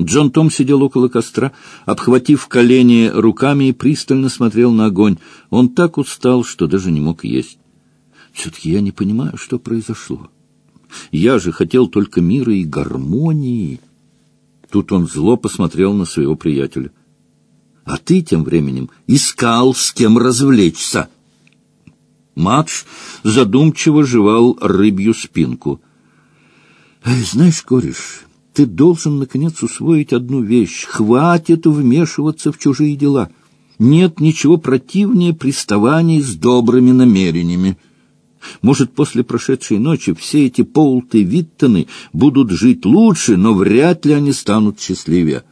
Джон Том сидел около костра, обхватив колени руками и пристально смотрел на огонь. Он так устал, что даже не мог есть. Все-таки я не понимаю, что произошло. Я же хотел только мира и гармонии. Тут он зло посмотрел на своего приятеля. А ты тем временем искал, с кем развлечься. Матш задумчиво жевал рыбью спинку. — Знаешь, кореш, ты должен, наконец, усвоить одну вещь. Хватит вмешиваться в чужие дела. Нет ничего противнее приставаний с добрыми намерениями. Может, после прошедшей ночи все эти Полты Виттоны будут жить лучше, но вряд ли они станут счастливее.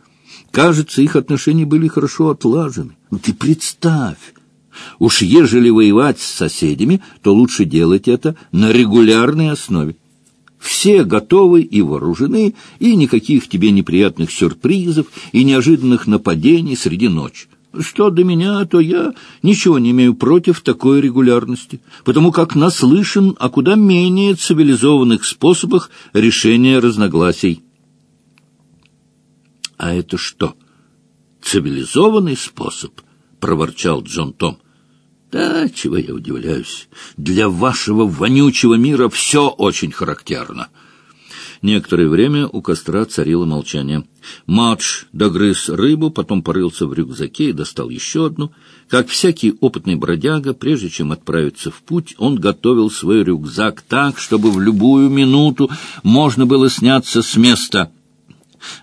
Кажется, их отношения были хорошо отлажены. Ну, ты представь! Уж ежели воевать с соседями, то лучше делать это на регулярной основе. Все готовы и вооружены, и никаких тебе неприятных сюрпризов и неожиданных нападений среди ночи. Что до меня, то я ничего не имею против такой регулярности, потому как наслышан о куда менее цивилизованных способах решения разногласий. — А это что, цивилизованный способ? — проворчал Джон Том. — Да, чего я удивляюсь. Для вашего вонючего мира все очень характерно. — Некоторое время у костра царило молчание. Мадж догрыз рыбу, потом порылся в рюкзаке и достал еще одну. Как всякий опытный бродяга, прежде чем отправиться в путь, он готовил свой рюкзак так, чтобы в любую минуту можно было сняться с места.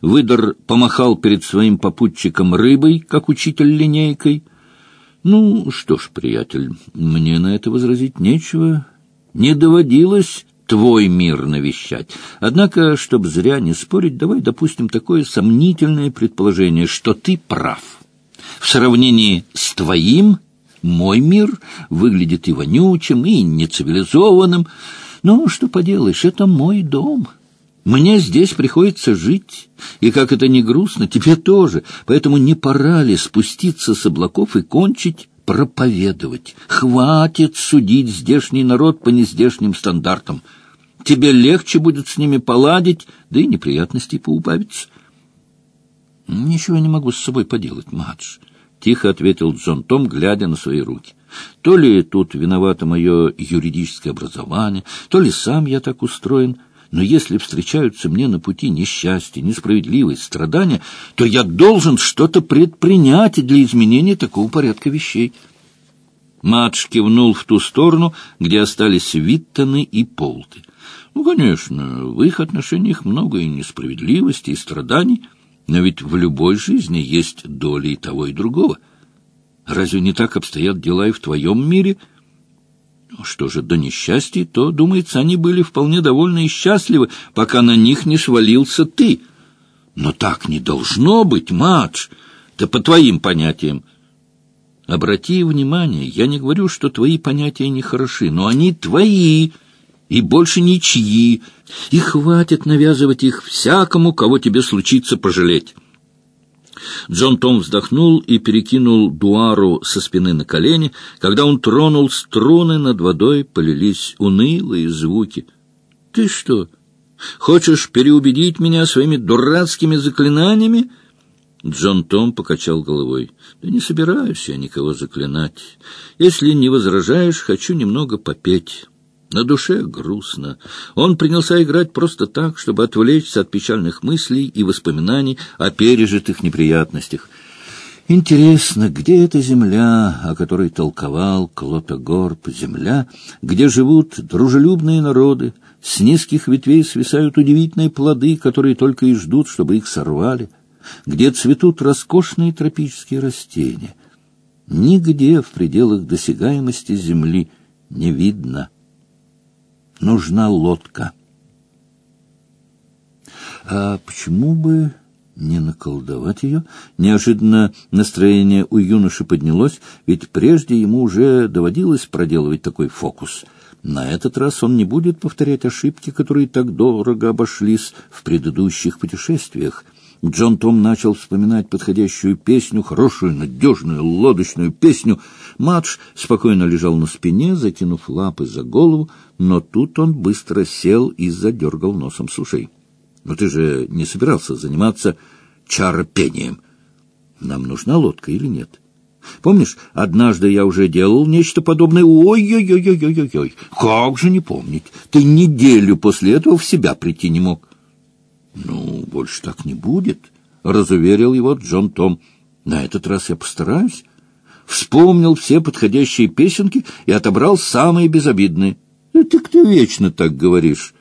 Выдор помахал перед своим попутчиком рыбой, как учитель линейкой. «Ну, что ж, приятель, мне на это возразить нечего. Не доводилось твой мир навещать. Однако, чтобы зря не спорить, давай допустим такое сомнительное предположение, что ты прав. В сравнении с твоим мой мир выглядит и вонючим, и нецивилизованным. Ну, что поделаешь, это мой дом. Мне здесь приходится жить, и, как это не грустно, тебе тоже, поэтому не пора ли спуститься с облаков и кончить проповедовать. Хватит судить здешний народ по нездешним стандартам. Тебе легче будет с ними поладить, да и неприятностей поубавится. — Ничего не могу с собой поделать, Мадж, — тихо ответил Джон Том, глядя на свои руки. — То ли тут виновато мое юридическое образование, то ли сам я так устроен — но если встречаются мне на пути несчастье, несправедливость, страдания, то я должен что-то предпринять для изменения такого порядка вещей. Мадж кивнул в ту сторону, где остались Виттоны и Полты. Ну, конечно, в их отношениях много и несправедливости, и страданий, но ведь в любой жизни есть доля и того, и другого. Разве не так обстоят дела и в твоем мире — что же до несчастья, то, думается, они были вполне довольны и счастливы, пока на них не свалился ты. Но так не должно быть, Мадж, да по твоим понятиям. Обрати внимание, я не говорю, что твои понятия не хороши, но они твои и больше ничьи, и хватит навязывать их всякому, кого тебе случится пожалеть». Джон Том вздохнул и перекинул Дуару со спины на колени. Когда он тронул струны, над водой полились унылые звуки. — Ты что, хочешь переубедить меня своими дурацкими заклинаниями? Джон Том покачал головой. — Да не собираюсь я никого заклинать. Если не возражаешь, хочу немного попеть». На душе грустно. Он принялся играть просто так, чтобы отвлечься от печальных мыслей и воспоминаний о пережитых неприятностях. Интересно, где эта земля, о которой толковал Клотогорб, земля, где живут дружелюбные народы, с низких ветвей свисают удивительные плоды, которые только и ждут, чтобы их сорвали, где цветут роскошные тропические растения. Нигде в пределах досягаемости земли не видно нужна лодка. А почему бы не наколдовать ее? Неожиданно настроение у юноши поднялось, ведь прежде ему уже доводилось проделывать такой фокус. На этот раз он не будет повторять ошибки, которые так дорого обошлись в предыдущих путешествиях. Джон Том начал вспоминать подходящую песню, хорошую, надежную, лодочную песню. Мадж спокойно лежал на спине, закинув лапы за голову, но тут он быстро сел и задергал носом с ушей. — Но ты же не собирался заниматься чаропением. Нам нужна лодка или нет? Помнишь, однажды я уже делал нечто подобное? Ой-ой-ой-ой-ой-ой! Как же не помнить? Ты неделю после этого в себя прийти не мог. Ну, больше так не будет, — разуверил его Джон Том. На этот раз я постараюсь. Вспомнил все подходящие песенки и отобрал самые безобидные. Ты кто вечно так говоришь?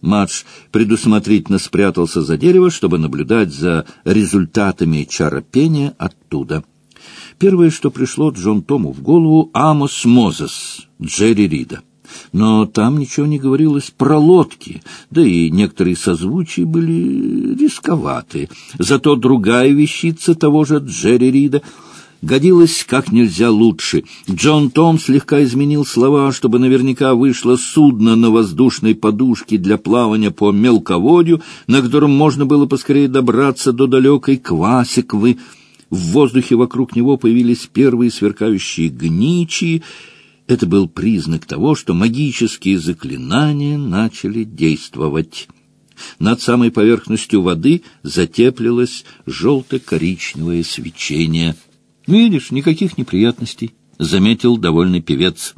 Мадж предусмотрительно спрятался за дерево, чтобы наблюдать за результатами чаропения оттуда. Первое, что пришло Джон Тому в голову — Амос Мозес, Джерри Рида. Но там ничего не говорилось про лодки, да и некоторые созвучия были рисковаты. Зато другая вещица того же Джерри Рида — годилось как нельзя лучше. Джон Том слегка изменил слова, чтобы наверняка вышло судно на воздушной подушке для плавания по мелководью, на котором можно было поскорее добраться до далекой Квасиквы. В воздухе вокруг него появились первые сверкающие гничи. Это был признак того, что магические заклинания начали действовать. Над самой поверхностью воды затеплилось желто-коричневое свечение — «Видишь, никаких неприятностей», — заметил довольный певец.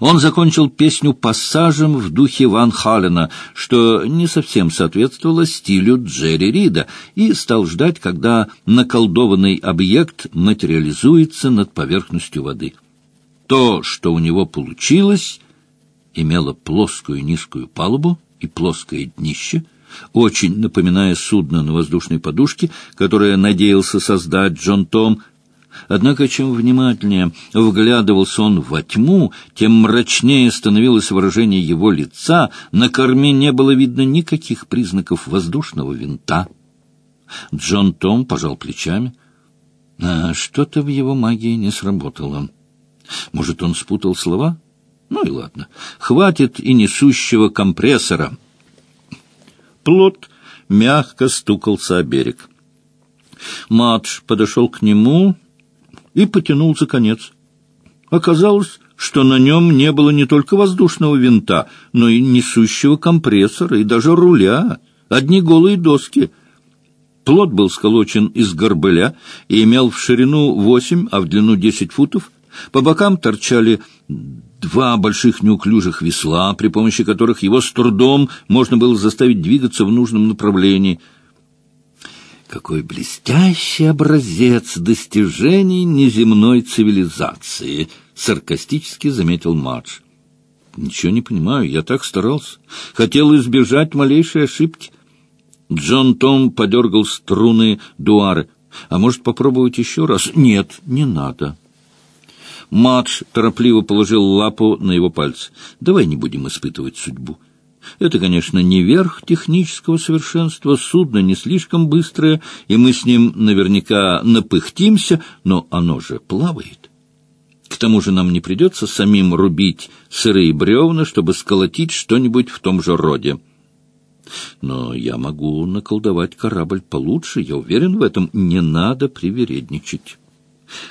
Он закончил песню пассажем в духе Ван Халена, что не совсем соответствовало стилю Джерри Рида, и стал ждать, когда наколдованный объект материализуется над поверхностью воды. То, что у него получилось, имело плоскую низкую палубу и плоское днище — очень напоминая судно на воздушной подушке, которое надеялся создать Джон Том. Однако, чем внимательнее вглядывался он во тьму, тем мрачнее становилось выражение его лица, на корме не было видно никаких признаков воздушного винта. Джон Том пожал плечами. А что-то в его магии не сработало. Может, он спутал слова? Ну и ладно. Хватит и несущего компрессора. Плот мягко стукался о берег. Мадж подошел к нему и потянул за конец. Оказалось, что на нем не было не только воздушного винта, но и несущего компрессора, и даже руля, одни голые доски. Плот был сколочен из горбыля и имел в ширину восемь, а в длину десять футов. По бокам торчали два больших неуклюжих весла, при помощи которых его с трудом можно было заставить двигаться в нужном направлении. Какой блестящий образец достижений неземной цивилизации! Саркастически заметил Мадж. Ничего не понимаю, я так старался. Хотел избежать малейшей ошибки. Джон Том подергал струны дуары. А может, попробовать еще раз? Нет, не надо. Мадж торопливо положил лапу на его пальцы. «Давай не будем испытывать судьбу. Это, конечно, не верх технического совершенства, судно не слишком быстрое, и мы с ним наверняка напыхтимся, но оно же плавает. К тому же нам не придется самим рубить сырые бревна, чтобы сколотить что-нибудь в том же роде». Но я могу наколдовать корабль получше, я уверен в этом, не надо привередничать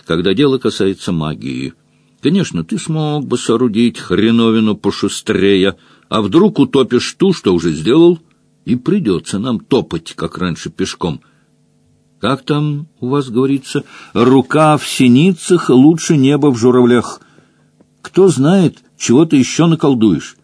когда дело касается магии. Конечно, ты смог бы соорудить хреновину пошустрее, а вдруг утопишь ту, что уже сделал, и придется нам топать, как раньше, пешком. Как там у вас говорится, рука в синицах лучше неба в журавлях. Кто знает, чего ты еще наколдуешь?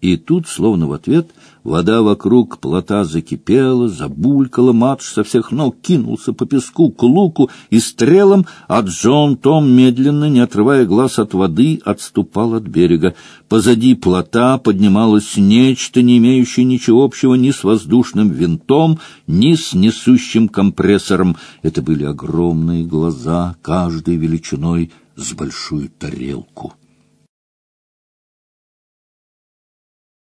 И тут, словно в ответ, Вода вокруг плота закипела, забулькала, матш со всех ног кинулся по песку к луку и стрелам, а Джон Том, медленно, не отрывая глаз от воды, отступал от берега. Позади плота поднималось нечто, не имеющее ничего общего ни с воздушным винтом, ни с несущим компрессором. Это были огромные глаза, каждой величиной с большую тарелку.